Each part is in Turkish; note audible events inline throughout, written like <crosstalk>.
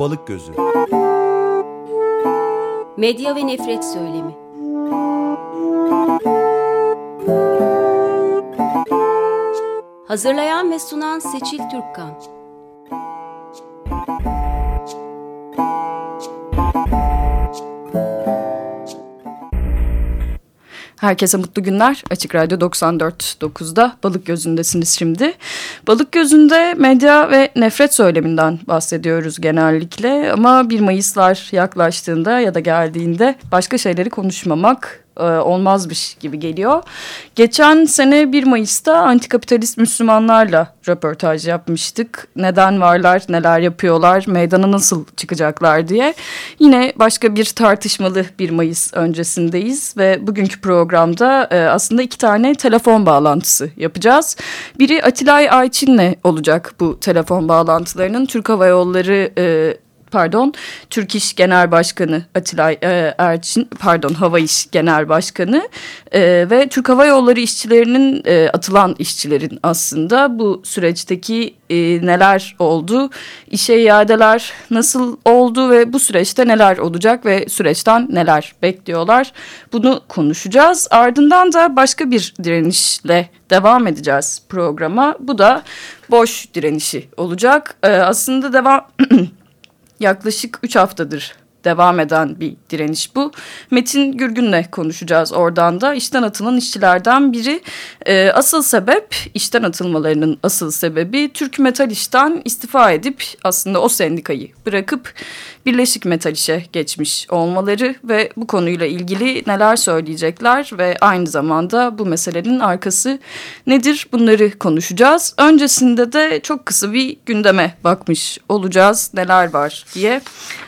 Balık Gözü. Medya ve Nefret Söylemi. Hazırlayan ve sunan Seçil Türkkan Herkese mutlu günler. Açık Radyo 94.9'da Balık Gözü'ndesiniz şimdi. Balık Gözü'nde medya ve nefret söyleminden bahsediyoruz genellikle. Ama 1 Mayıslar yaklaştığında ya da geldiğinde başka şeyleri konuşmamak e, olmazmış gibi geliyor. Geçen sene 1 Mayıs'ta antikapitalist Müslümanlarla röportaj yapmıştık. Neden varlar, neler yapıyorlar, meydana nasıl çıkacaklar diye. Yine başka bir tartışmalı 1 Mayıs öncesindeyiz ve bugünkü programda e, aslında iki tane telefon bağlantısı yapacağız. Biri Atilay Ayçin'le olacak bu telefon bağlantılarının Türk Hava Yolları... E, pardon Türk İş Genel Başkanı Atilay e, Erçin pardon Hava İş Genel Başkanı e, ve Türk Hava Yolları işçilerinin e, atılan işçilerin aslında bu süreçteki e, neler oldu işe iadeler nasıl oldu ve bu süreçte neler olacak ve süreçten neler bekliyorlar bunu konuşacağız. Ardından da başka bir direnişle devam edeceğiz programa. Bu da boş direnişi olacak. E, aslında devam <clears throat> yaklaşık 3 haftadır devam eden bir direniş bu. Metin Gürgün'le konuşacağız oradan da. işten atılan işçilerden biri. E, asıl sebep, işten atılmalarının asıl sebebi Türk Metal İş'ten istifa edip aslında o sendikayı bırakıp Birleşik Metal İş'e geçmiş olmaları ve bu konuyla ilgili neler söyleyecekler ve aynı zamanda bu meselenin arkası nedir bunları konuşacağız. Öncesinde de çok kısa bir gündeme bakmış olacağız neler var diye.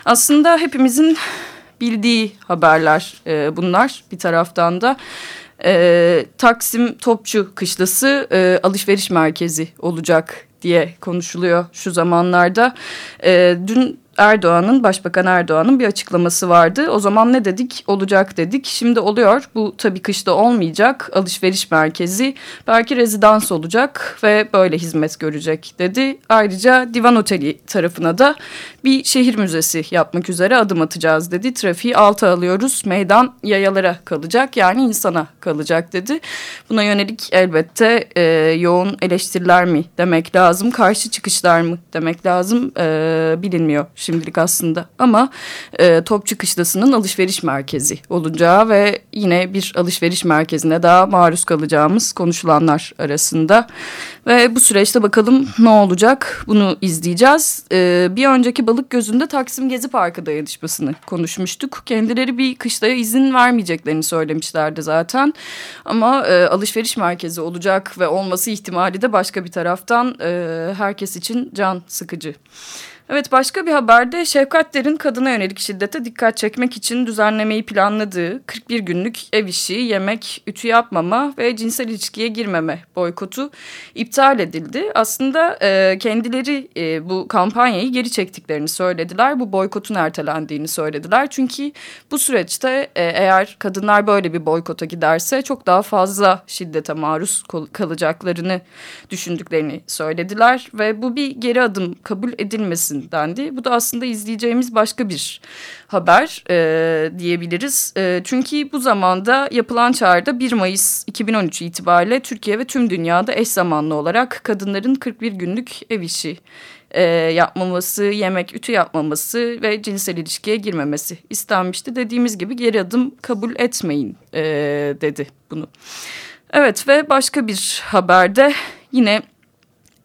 Aslında hepimizin bildiği haberler e, bunlar bir taraftan da. E, Taksim Topçu Kışlası e, alışveriş merkezi olacak diye konuşuluyor şu zamanlarda. E, dün Erdoğan'ın, Başbakan Erdoğan'ın bir açıklaması vardı. O zaman ne dedik? Olacak dedik. Şimdi oluyor. Bu tabii kışta olmayacak. Alışveriş merkezi belki rezidans olacak ve böyle hizmet görecek dedi. Ayrıca Divan Oteli tarafına da bir şehir müzesi yapmak üzere adım atacağız dedi. Trafiği alta alıyoruz. Meydan yayalara kalacak yani insana kalacak dedi. Buna yönelik elbette e, yoğun eleştiriler mi demek lazım, karşı çıkışlar mı demek lazım e, bilinmiyor şimdilik aslında. Ama e, Topçu Kışlası'nın alışveriş merkezi olacağı ve yine bir alışveriş merkezine daha maruz kalacağımız konuşulanlar arasında. Ve bu süreçte bakalım ne olacak bunu izleyeceğiz. E, bir önceki Balık Gözü'nde Taksim Gezi Parkı dayanışmasını konuşmuştuk. Kendileri bir kışlaya izin vermeyeceklerini söylemişlerdi zaten. Ama e, alışveriş merkezi olacak ve olması ihtimali de başka bir taraftan e, herkes için can sıkıcı. Evet başka bir haberde Şevkat Der'in kadına yönelik şiddete dikkat çekmek için düzenlemeyi planladığı 41 günlük ev işi, yemek, ütü yapmama ve cinsel ilişkiye girmeme boykotu iptal edildi. Aslında e, kendileri e, bu kampanyayı geri çektiklerini söylediler. Bu boykotun ertelendiğini söylediler. Çünkü bu süreçte e, eğer kadınlar böyle bir boykota giderse çok daha fazla şiddete maruz kalacaklarını düşündüklerini söylediler. Ve bu bir geri adım kabul edilmesin dendi. Bu da aslında izleyeceğimiz başka bir haber e, diyebiliriz. E, çünkü bu zamanda yapılan çağrıda 1 Mayıs 2013 itibariyle Türkiye ve tüm dünyada eş zamanlı olarak kadınların 41 günlük ev işi e, yapmaması, yemek, ütü yapmaması ve cinsel ilişkiye girmemesi istenmişti. Dediğimiz gibi geri adım kabul etmeyin e, dedi bunu. Evet ve başka bir haberde yine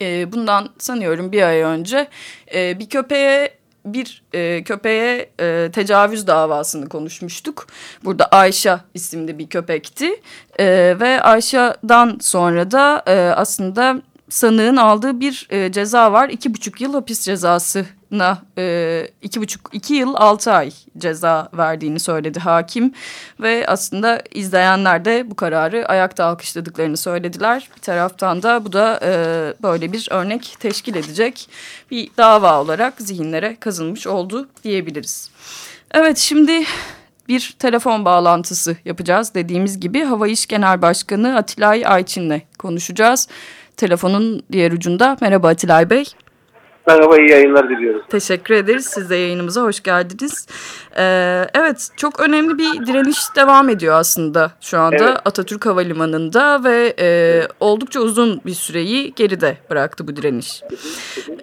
e, bundan sanıyorum bir ay önce e, bir köpeğe bir e, köpeğe e, tecavüz davasını konuşmuştuk. Burada Ayşe isimli bir köpekti e, ve Ayşe'dan sonra da e, aslında sanığın aldığı bir e, ceza var. iki buçuk yıl hapis cezasına e, iki buçuk iki yıl altı ay ceza verdiğini söyledi hakim ve aslında izleyenler de bu kararı ayakta alkışladıklarını söylediler. Bir taraftan da bu da e, böyle bir örnek teşkil edecek bir dava olarak zihinlere kazınmış oldu diyebiliriz. Evet şimdi bir telefon bağlantısı yapacağız. Dediğimiz gibi Hava İş Genel Başkanı Atilay Ayçin'le konuşacağız. Telefonun diğer ucunda. Merhaba Atilay Bey. Merhaba, iyi yayınlar diliyorum. Teşekkür ederiz. Siz de yayınımıza hoş geldiniz. Ee, evet, çok önemli bir direniş devam ediyor aslında şu anda evet. Atatürk Havalimanı'nda ve e, oldukça uzun bir süreyi geride bıraktı bu direniş.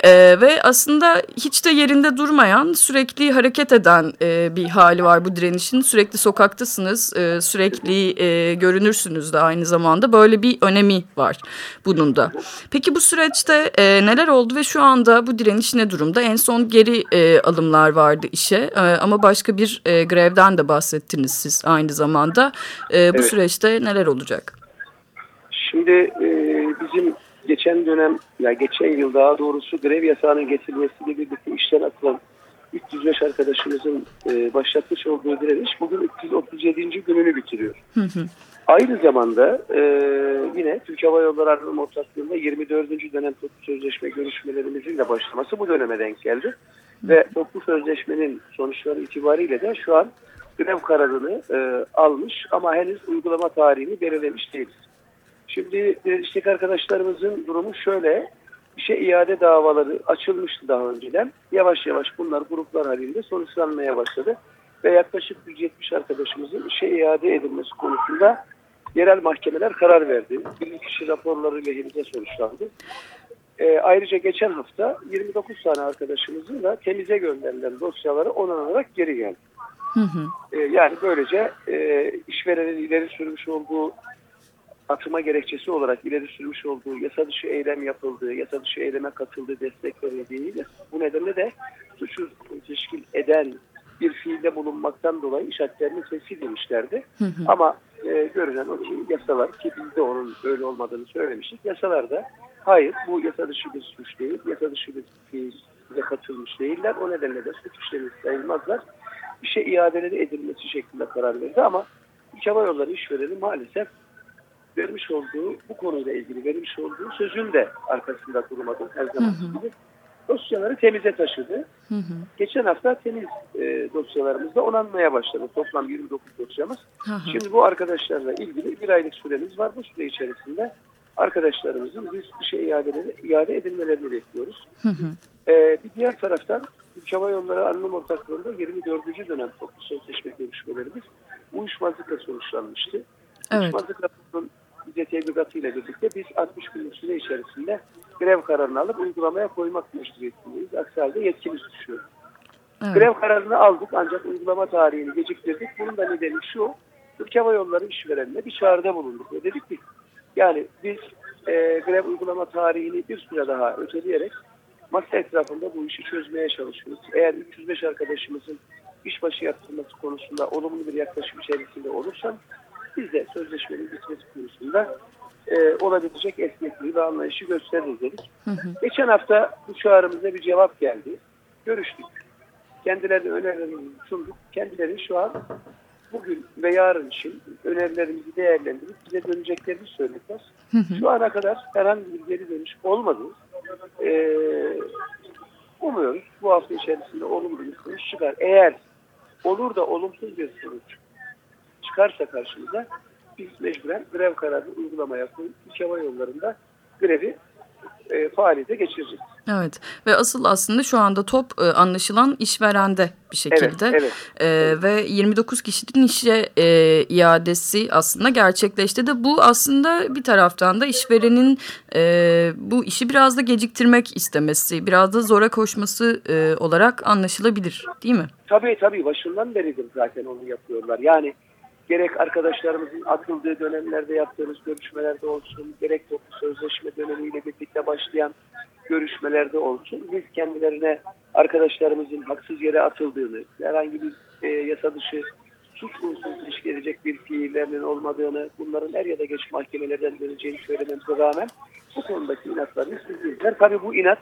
Ee, ve aslında hiç de yerinde durmayan, sürekli hareket eden e, bir hali var bu direnişin. Sürekli sokaktasınız, e, sürekli e, görünürsünüz de aynı zamanda. Böyle bir önemi var bunun da. Peki bu süreçte e, neler oldu ve şu anda bu direniş ne durumda? En son geri e, alımlar vardı işe e, ama başka bir e, grevden de bahsettiniz siz aynı zamanda. E, bu evet. süreçte neler olacak? Şimdi e, bizim geçen dönem, ya geçen yıl daha doğrusu grev yasağının getirilmesiyle birlikte işten atılan 305 arkadaşımızın e, başlatmış olduğu direniş bugün 337. gününü bitiriyor. Hı hı. Aynı zamanda e, yine Türk Hava Yolları Arama Ortaklığı'nda 24. dönem toplu sözleşme görüşmelerimizin de başlaması bu döneme denk geldi. Ve toplu sözleşmenin sonuçları itibariyle de şu an grev kararını e, almış ama henüz uygulama tarihini belirlemiş değiliz. Şimdi direnişteki arkadaşlarımızın durumu şöyle. İşe iade davaları açılmıştı daha önceden. Yavaş yavaş bunlar gruplar halinde sonuçlanmaya başladı. Ve yaklaşık 170 arkadaşımızın işe iade edilmesi konusunda yerel mahkemeler karar verdi. Bir kişi raporları lehimize sonuçlandı. E, ayrıca geçen hafta 29 tane arkadaşımızın da temize gönderilen dosyaları onanarak geri geldi. Hı hı. E, yani böylece e, işverenin ileri sürmüş olduğu atma gerekçesi olarak ileri sürmüş olduğu yasa dışı eylem yapıldığı, yasa dışı eyleme katıldığı destek verildiğiyle bu nedenle de suçu teşkil eden bir fiilde bulunmaktan dolayı iş haklarını teslim demişlerdi. Hı hı. Ama e, görünen o ki yasalar ki biz de onun öyle olmadığını söylemiştik. Yasalarda hayır bu yasa dışı bir suç değil, yasa dışı bir fiile katılmış değiller. O nedenle de suç işlemi sayılmazlar. İşe iadeleri edilmesi şeklinde karar verdi ama İç Hava Yolları işvereni maalesef vermiş olduğu bu konuyla ilgili vermiş olduğu sözün de arkasında durmadı her zaman gibi. Dosyaları temize taşıdı. Hı hı. Geçen hafta temiz e, dosyalarımızda onanmaya başladı. Toplam 29 dosyamız. Hı hı. Şimdi bu arkadaşlarla ilgili bir aylık süremiz var. Bu süre içerisinde arkadaşlarımızın biz bir şey iade, iade edilmelerini bekliyoruz. Hı hı. E, bir diğer taraftan Türk Hava Yolları Anonim Ortaklığı'nda 24. dönem toplu sözleşme görüşmelerimiz uyuşmazlıkla sonuçlanmıştı. Evet. Uyuşmazlık raporunun bize tebligatıyla birlikte biz 60 gün süre içerisinde grev kararını alıp uygulamaya koymak mecburiyetindeyiz. Aksi halde yetkimiz düşüyor. Evet. Grev kararını aldık ancak uygulama tarihini geciktirdik. Bunun da nedeni şu, Türk Hava Yolları işverenine bir çağrıda bulunduk ve dedik ki yani biz e, grev uygulama tarihini bir süre daha öteleyerek masa etrafında bu işi çözmeye çalışıyoruz. Eğer 305 arkadaşımızın işbaşı yaptırması konusunda olumlu bir yaklaşım içerisinde olursa biz de sözleşmenin bitmesi konusunda e, olabilecek esnekliği ve anlayışı gösteririz dedik. Hı hı. Geçen hafta bu çağrımıza bir cevap geldi. Görüştük. Kendilerine önerilerimizi sunduk. Kendileri şu an bugün ve yarın için önerilerimizi değerlendirip bize döneceklerini söylediler. Hı hı. Şu ana kadar herhangi bir geri dönüş olmadı. Ee, umuyoruz bu hafta içerisinde olumlu bir sonuç çıkar. Eğer olur da olumsuz bir sonuç çıkarsa karşımıza biz mecburen grev kararını uygulamaya koyup iç hava yollarında grevi e, faaliyete geçireceğiz. Evet ve asıl aslında şu anda top e, anlaşılan işverende bir şekilde evet, evet. E, ve 29 kişinin işe e, iadesi aslında gerçekleşti de bu aslında bir taraftan da işverenin e, bu işi biraz da geciktirmek istemesi biraz da zora koşması e, olarak anlaşılabilir değil mi? Tabii tabii başından beridir zaten onu yapıyorlar yani gerek arkadaşlarımızın atıldığı dönemlerde yaptığımız görüşmelerde olsun, gerek toplu sözleşme dönemiyle birlikte başlayan görüşmelerde olsun, biz kendilerine arkadaşlarımızın haksız yere atıldığını, herhangi bir e, yasa dışı suç unsuru gelecek bir fiillerinin olmadığını, bunların er ya da geç mahkemelerden döneceğini söylememize rağmen bu konudaki inatlarını sürdürdüler. Tabii bu inat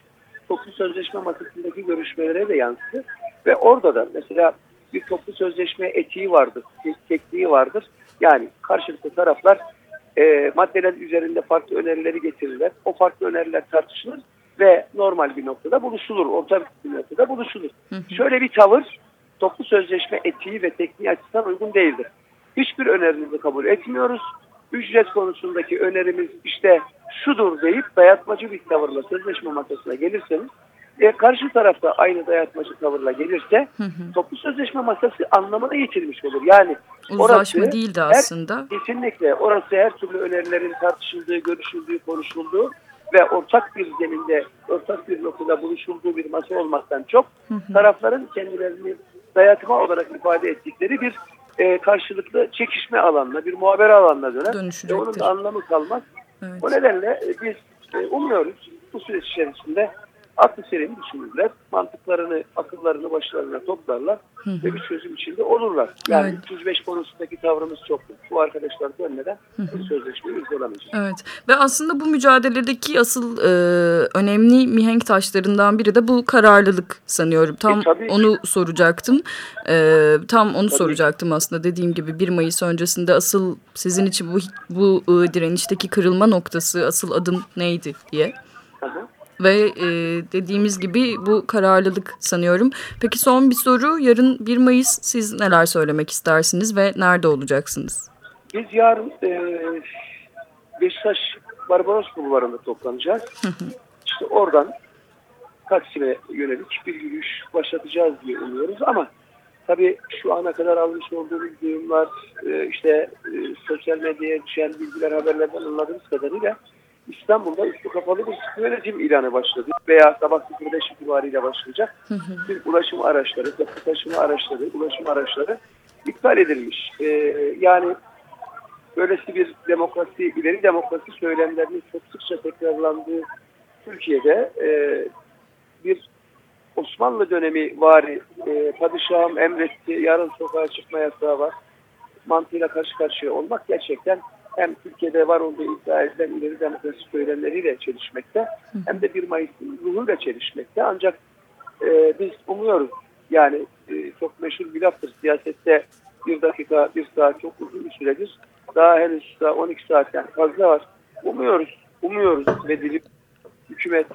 toplu sözleşme masasındaki görüşmelere de yansıdı ve orada da mesela bir toplu sözleşme etiği vardır, tekniği vardır. Yani karşılıklı taraflar e, maddeler üzerinde farklı önerileri getirirler. O farklı öneriler tartışılır ve normal bir noktada buluşulur. Orta bir noktada buluşulur. Hı hı. Şöyle bir tavır toplu sözleşme etiği ve tekniği açısından uygun değildir. Hiçbir önerinizi kabul etmiyoruz. Ücret konusundaki önerimiz işte şudur deyip dayatmacı bir tavırla sözleşme masasına gelirseniz e, karşı tarafta aynı dayatmacı tavırla gelirse toplu sözleşme masası anlamını yitirmiş olur. Yani Uzlaşma orası değildi her- aslında. kesinlikle orası her türlü önerilerin tartışıldığı, görüşüldüğü, konuşulduğu ve ortak bir zeminde, ortak bir noktada buluşulduğu bir masa olmaktan çok tarafların kendilerini dayatma olarak ifade ettikleri bir e, karşılıklı çekişme alanına, bir muhabere alanına döner. Ve onun da anlamı kalmaz. Evet. O nedenle e, biz e, umuyoruz bu süreç içerisinde selim düşünürler, mantıklarını, akıllarını başlarına toplarlar ve bir çözüm içinde olurlar. Yani Evet. 305 konusundaki tavrımız çok. Bu arkadaşlar dönmeden bu sözleşmeyi imzalamayacağız. Evet ve aslında bu mücadeledeki asıl e, önemli mihenk taşlarından biri de bu kararlılık sanıyorum. Tam E, tabii. onu soracaktım. E, tam onu Tabii. soracaktım aslında dediğim gibi 1 Mayıs öncesinde asıl sizin için bu bu e, direnişteki kırılma noktası asıl adım neydi diye. Hı hı. Ve e, dediğimiz gibi bu kararlılık sanıyorum. Peki son bir soru. Yarın 1 Mayıs siz neler söylemek istersiniz ve nerede olacaksınız? Biz yarın e, Beşiktaş Barbaros Bulvarı'nda toplanacağız. işte oradan Taksim'e yönelik bir yürüyüş başlatacağız diye umuyoruz ama tabii şu ana kadar almış olduğumuz duyumlar e, işte e, sosyal medyaya düşen bilgiler haberlerden anladığımız kadarıyla İstanbul'da üstü kapalı bir sıkı yönetim ilanı başladı veya sabah 05 itibariyle başlayacak. Tüm ulaşım araçları, toplu taşıma araçları, ulaşım araçları iptal edilmiş. E, yani böylesi bir demokrasi, ileri demokrasi söylemlerinin çok sıkça tekrarlandığı Türkiye'de e, bir Osmanlı dönemi vari e, padişahım emretti, yarın sokağa çıkma yasağı var. Mantığıyla karşı karşıya olmak gerçekten hem Türkiye'de var olduğu iddia edilen ileri demokrasi söylemleriyle çelişmekte hem de 1 Mayıs'ın ruhuyla çelişmekte. Ancak e, biz umuyoruz yani e, çok meşhur bir laftır siyasette bir dakika, bir saat çok uzun bir süredir. Daha henüz daha 12 saatten fazla var. Umuyoruz, umuyoruz ve dilip hükümet,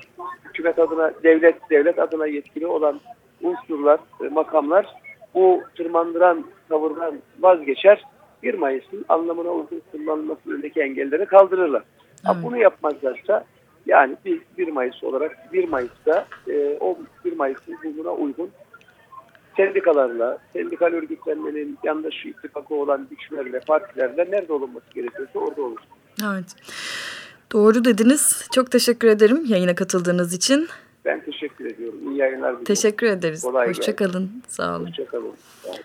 hükümet adına, devlet, devlet adına yetkili olan unsurlar, e, makamlar bu tırmandıran tavırdan vazgeçer. 1 Mayıs'ın anlamına uygun kullanılması önündeki engelleri kaldırırlar. Ha, Evet. bunu yapmazlarsa yani biz 1 Mayıs olarak 1 Mayıs'ta e, o 1 Mayıs'ın ruhuna uygun sendikalarla, sendikal örgütlenmenin yandaş ittifakı olan güçlerle, partilerle nerede olunması gerekiyorsa orada olur. Evet. Doğru dediniz. Çok teşekkür ederim yayına katıldığınız için. Ben teşekkür ediyorum. İyi yayınlar diliyorum. Teşekkür ederiz. Kolay. Hoşçakalın. Sağ olun. Hoşçakalın. Sağ olun.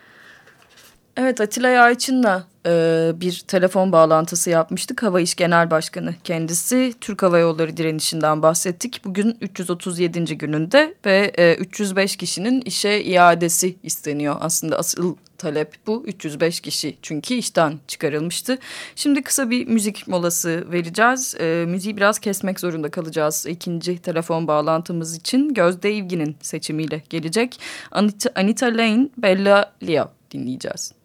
Evet Atilla Yayçın'la e, bir telefon bağlantısı yapmıştık. Hava İş Genel Başkanı kendisi. Türk Hava Yolları direnişinden bahsettik. Bugün 337. gününde ve e, 305 kişinin işe iadesi isteniyor. Aslında asıl talep bu 305 kişi çünkü işten çıkarılmıştı. Şimdi kısa bir müzik molası vereceğiz. E, müziği biraz kesmek zorunda kalacağız ikinci telefon bağlantımız için. Gözde İvgi'nin seçimiyle gelecek. Anita, Anita Lane, Bella Lia dinleyeceğiz.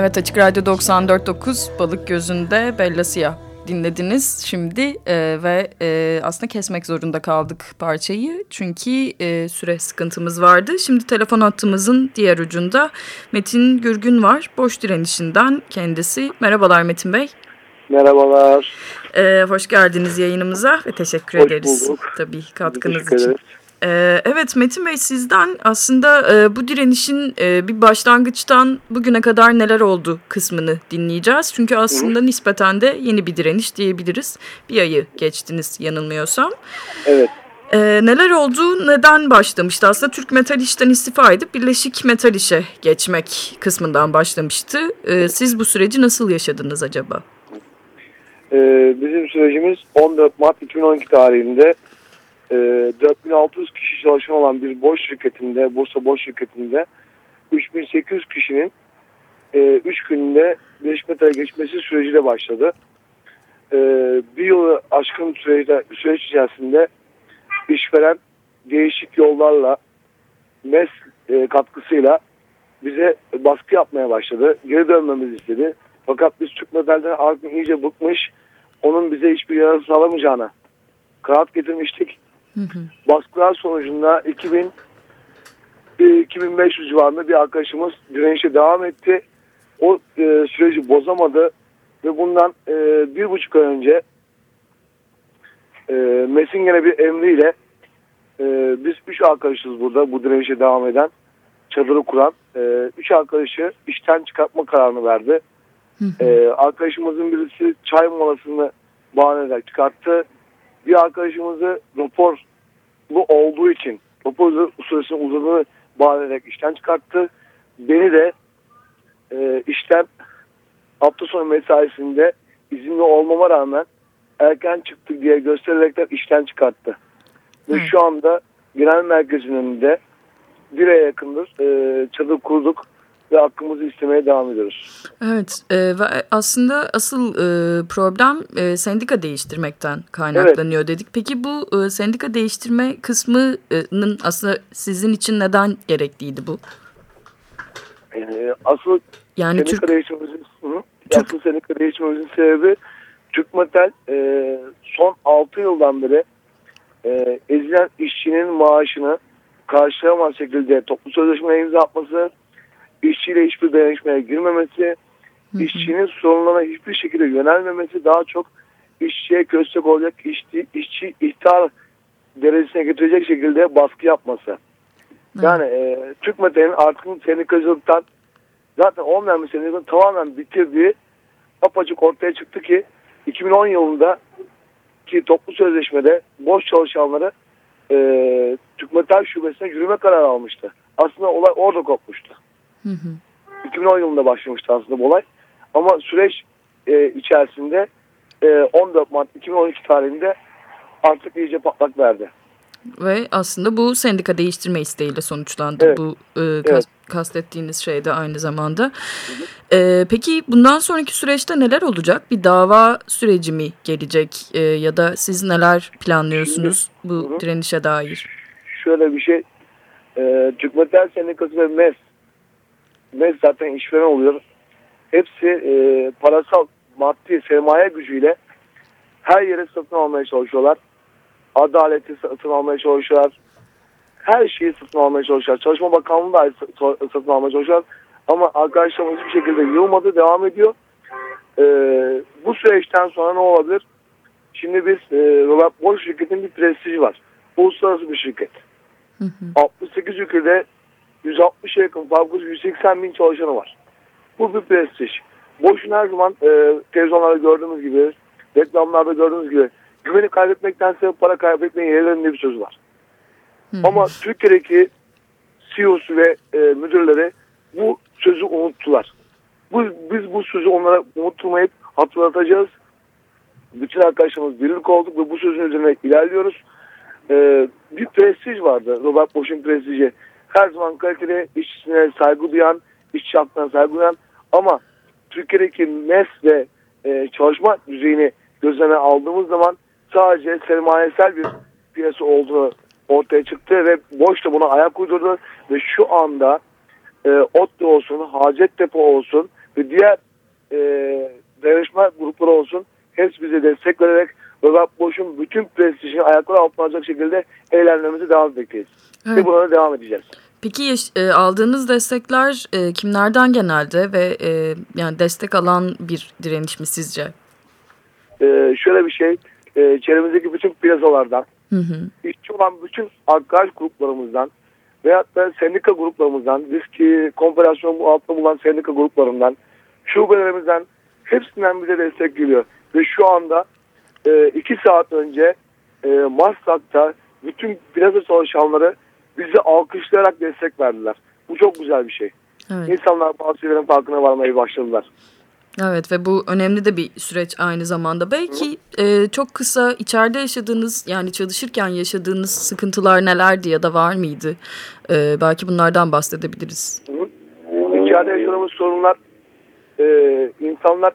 Evet Açık Radyo 94.9 Balık Gözü'nde Bella Siyah dinlediniz şimdi e, ve e, aslında kesmek zorunda kaldık parçayı çünkü e, süre sıkıntımız vardı. Şimdi telefon hattımızın diğer ucunda Metin Gürgün var boş direnişinden kendisi. Merhabalar Metin Bey. Merhabalar. E, hoş geldiniz yayınımıza ve teşekkür Hoş ederiz bulduk. tabii katkınız için. ederiz. Ee, evet Metin Bey sizden aslında e, bu direnişin e, bir başlangıçtan bugüne kadar neler oldu kısmını dinleyeceğiz. Çünkü aslında nispeten de yeni bir direniş diyebiliriz. Bir ayı geçtiniz yanılmıyorsam. Evet. Ee, neler oldu, neden başlamıştı? Aslında Türk Metal İş'ten istifa edip Birleşik Metal İş'e geçmek kısmından başlamıştı. Ee, siz bu süreci nasıl yaşadınız acaba? Ee, bizim sürecimiz 14 Mart 2012 tarihinde e, 4600 kişi çalışan olan bir boş şirketinde, Bursa boş şirketinde 3800 kişinin 3 günde Birleşik Metal'e geçmesi süreciyle başladı. Ee, bir yılı aşkın süreçte, süreç içerisinde işveren değişik yollarla MES e, katkısıyla bize baskı yapmaya başladı. Geri dönmemizi istedi. Fakat biz Türk Metal'den artık iyice bıkmış, onun bize hiçbir yarar sağlamayacağına kanaat getirmiştik. Baskılar sonucunda 2000 e, 2500 civarında bir arkadaşımız direnişe devam etti. O e, süreci bozamadı ve bundan e, bir buçuk ay önce e, MES'in gene bir emriyle e, biz üç arkadaşız burada bu direnişe devam eden çadırı kuran e, üç arkadaşı işten çıkartma kararını verdi. E, arkadaşımızın birisi çay molasını bahane ederek çıkarttı. Bir arkadaşımızı raporlu olduğu için rapor süresinin uzadığını ederek işten çıkarttı. Beni de e, işten hafta sonu mesaisinde izinli olmama rağmen erken çıktık diye göstererekten işten çıkarttı. Ve Hı. şu anda genel merkezin önünde bir aya yakındır e, çadır kurduk ve hakkımızı istemeye devam ediyoruz. Evet e, ve aslında asıl e, problem e, sendika değiştirmekten kaynaklanıyor dedik. Peki bu e, sendika değiştirme kısmının aslında sizin için neden gerekliydi bu? E, asıl Yani sendika Türk değiştirmemizin, Hı? asıl sendika değiştirmemizin sebebi Türk Metal e, son 6 yıldan beri e, ezilen işçinin maaşını karşılayamaz şekilde toplu sözleşmeye imza atması, işçiyle hiçbir dayanışmaya girmemesi, işçinin sorunlarına hiçbir şekilde yönelmemesi daha çok işçiye köstek olacak işçi, işçi ihtar derecesine getirecek şekilde baskı yapması. Yani e, Türk Metal'in artık sendikacılıktan zaten olmayan bir sendikanın tamamen bitirdiği apaçık ortaya çıktı ki 2010 yılında ki toplu sözleşmede boş çalışanları e, Türk Metal Şubesi'ne yürüme kararı almıştı. Aslında olay orada kopmuştu. 2010 yılında başlamıştı aslında bu olay. Ama süreç e, içerisinde e, 14 Mart 2012 tarihinde artık iyice patlak verdi. ve aslında bu sendika değiştirme isteğiyle sonuçlandı Evet. bu e, kas- Evet. kastettiğiniz şey de aynı zamanda. E, peki bundan sonraki süreçte neler olacak? Bir dava süreci mi gelecek E, ya da siz neler planlıyorsunuz bu Hı hı. direnişe dair? şöyle bir şey. E, Türk Metal Sendikası ve MES MES zaten işveren oluyor. Hepsi e, parasal maddi sermaye gücüyle her yere satın almaya çalışıyorlar. Adaleti satın almaya çalışıyorlar. Her şeyi satın almaya çalışıyorlar. Çalışma Bakanlığı da sa- satın almaya çalışıyorlar. Ama arkadaşlarımız hiçbir şekilde yılmadı, devam ediyor. E, bu süreçten sonra ne olabilir? Şimdi biz e, Robert Bosch şirketin bir prestiji var. Uluslararası bir şirket. 68 ülkede 160'a yakın fabrikası 180 bin çalışanı var. Bu bir prestij. Boşun her zaman e, televizyonlarda gördüğümüz gibi, reklamlarda gördüğümüz gibi güveni kaybetmektense para kaybetmeyin yerlerinde bir söz var. Ama Türkiye'deki CEO'su ve e, müdürleri bu sözü unuttular. Bu, biz bu sözü onlara unutturmayıp hatırlatacağız. Bütün arkadaşlarımız birlik olduk ve bu sözün üzerine ilerliyoruz. E, bir prestij vardı. Robert Bosch'un prestiji. Her zaman kaliteli işçisine saygı duyan, işçi hakkına saygı duyan ama Türkiye'deki mes ve e, çalışma düzeyini gözlerine aldığımız zaman sadece sermayesel bir piyasa olduğunu ortaya çıktı ve Boş da buna ayak uydurdu ve şu anda e, ODTÜ olsun, Hacettepe olsun ve diğer e, dayanışma grupları olsun hepsi bize destek vererek Robert Boş'un bütün prestijini ayakları altına alacak şekilde eğlenmemize devam edeceğiz. Evet. Ve buna da devam edeceğiz. Peki e, aldığınız destekler e, kimlerden genelde ve e, yani destek alan bir direniş mi sizce? Ee, şöyle bir şey, e, çevremizdeki bütün plazalardan, Hı hı. işçi olan bütün arkadaş gruplarımızdan veyahut da sendika gruplarımızdan, riski konfederasyon altında bulunan sendika gruplarından, şubelerimizden hepsinden bize destek geliyor. Ve şu anda e, iki saat önce e, Maslak'ta bütün plaza çalışanları bizi alkışlayarak destek verdiler. Bu çok güzel bir şey. Evet. İnsanlar bazı şeylerin farkına varmaya başladılar. Evet ve bu önemli de bir süreç aynı zamanda. Belki e, çok kısa içeride yaşadığınız yani çalışırken yaşadığınız sıkıntılar nelerdi ya da var mıydı? E, belki bunlardan bahsedebiliriz. İçeride yaşadığımız sorunlar e, insanlar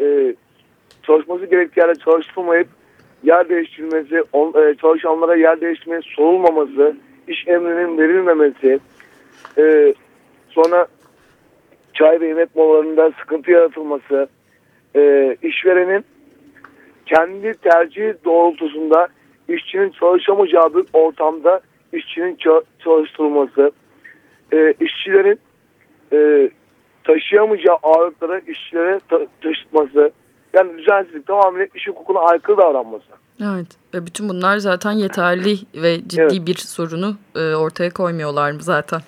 e, çalışması gerektiği yerde çalıştırmayıp yer değiştirilmesi, on, e, çalışanlara yer değiştirmeye sorulmaması, iş emrinin verilmemesi, e, sonra çay ve yemek molalarında sıkıntı yaratılması, e, işverenin kendi tercihi doğrultusunda işçinin çalışamayacağı bir ortamda işçinin ça- çalıştırılması, e, işçilerin e, taşıyamayacağı ağırlıkları işçilere ta- taşıtması, yani düzensizlik tamamıyla iş hukukuna aykırı davranması. Evet ve bütün bunlar zaten yeterli ve ciddi Evet. bir sorunu e, ortaya koymuyorlar mı zaten?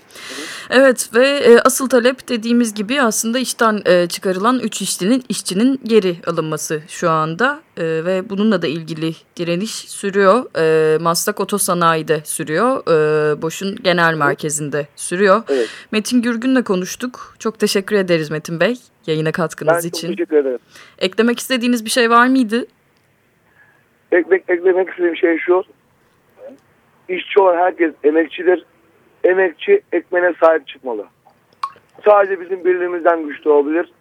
Evet ve e, asıl talep dediğimiz gibi aslında işten e, çıkarılan 3 işçinin işçinin geri alınması şu anda E, ve bununla da ilgili direniş sürüyor. E, Maslak Otosanayi'de sürüyor. E, Boş'un genel merkezinde sürüyor. Evet. Metin Gürgün'le konuştuk. Çok teşekkür ederiz Metin Bey yayına Ben katkınız çok için. teşekkür ederim. Eklemek istediğiniz bir şey var mıydı? Ekmek, eklemek istediğim şey şu. İşçi olan herkes emekçidir. Emekçi ekmeğine sahip çıkmalı. Sadece bizim birliğimizden güçlü olabilir.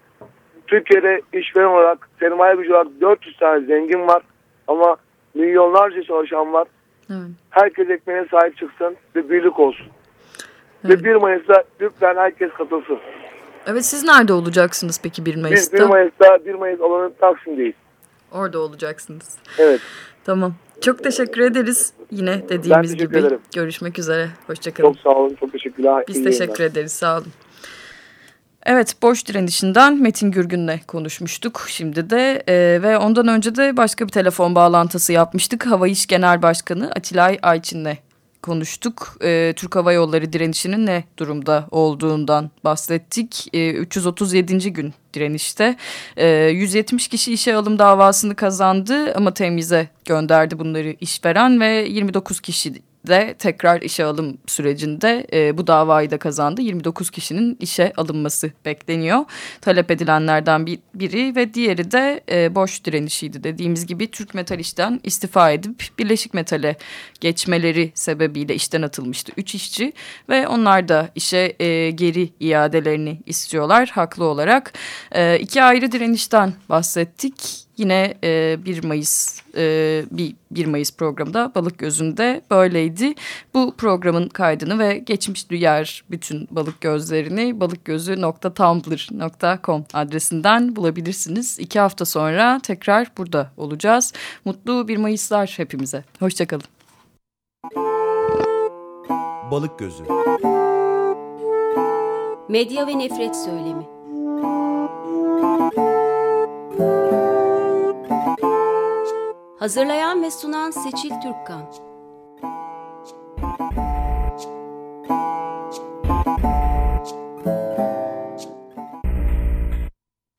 Türkiye'de işveren olarak, sermaye gücü olarak 400 tane zengin var. Ama milyonlarca çalışan var. Evet. Herkes ekmeğine sahip çıksın ve birlik olsun. Evet. Ve 1 Mayıs'ta lütfen herkes katılsın. Evet siz nerede olacaksınız peki 1 Biz Mayıs'ta? 1 Mayıs'ta 1 Mayıs alanı Taksim'deyiz. Orada olacaksınız. Evet. Tamam. Çok teşekkür ederiz. Yine dediğimiz gibi. ederim. Görüşmek üzere. Hoşçakalın. Çok sağ olun. Çok teşekkürler. Biz İyi teşekkür yayınlar. ederiz. Sağ olun. Evet boş direnişinden Metin Gürgün'le konuşmuştuk şimdi de e, ve ondan önce de başka bir telefon bağlantısı yapmıştık. Hava İş Genel Başkanı Atilay Ayçin'le konuştuk. E, Türk Hava Yolları direnişinin ne durumda olduğundan bahsettik. E, 337. gün direnişte. E, 170 kişi işe alım davasını kazandı ama temize gönderdi bunları işveren ve 29 kişi de tekrar işe alım sürecinde e, bu davayı da kazandı. 29 kişinin işe alınması bekleniyor. Talep edilenlerden bir, biri ve diğeri de e, boş direnişiydi. Dediğimiz gibi Türk Metal işten istifa edip Birleşik Metal'e geçmeleri sebebiyle işten atılmıştı 3 işçi ve onlar da işe e, geri iadelerini istiyorlar haklı olarak. E, iki ayrı direnişten bahsettik. Yine e, 1 Mayıs e, bir 1 Mayıs programda Balık Gözü'nde böyleydi. Bu programın kaydını ve geçmiş diğer bütün balık gözlerini balıkgözü.tumblr.com adresinden bulabilirsiniz. İki hafta sonra tekrar burada olacağız. Mutlu 1 Mayıslar hepimize. Hoşçakalın. Balık Gözü Medya ve nefret söylemi. Hazırlayan ve sunan Seçil Türkkan.